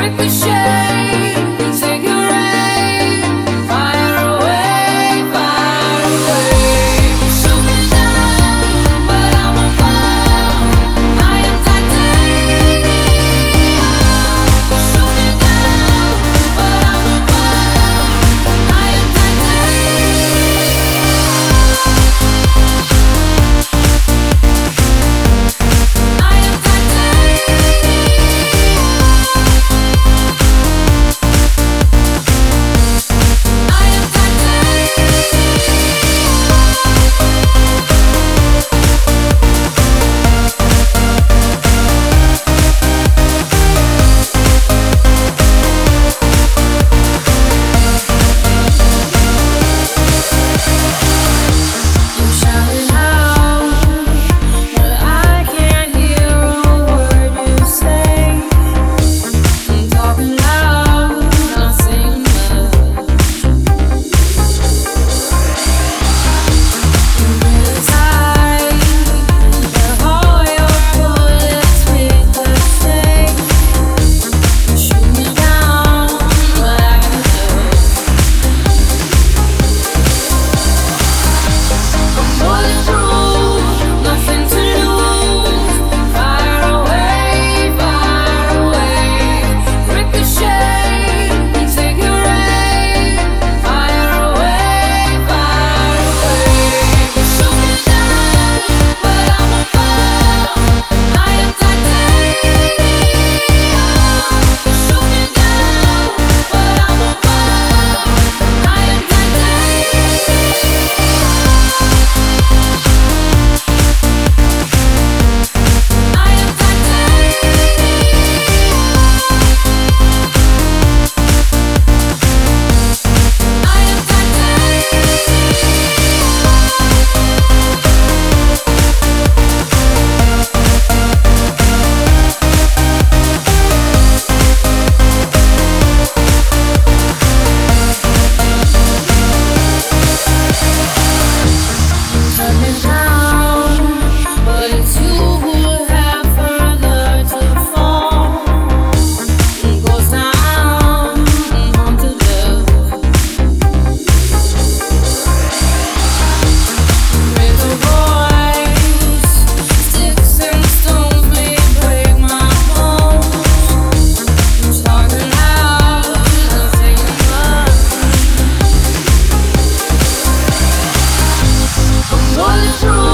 Ricochet One through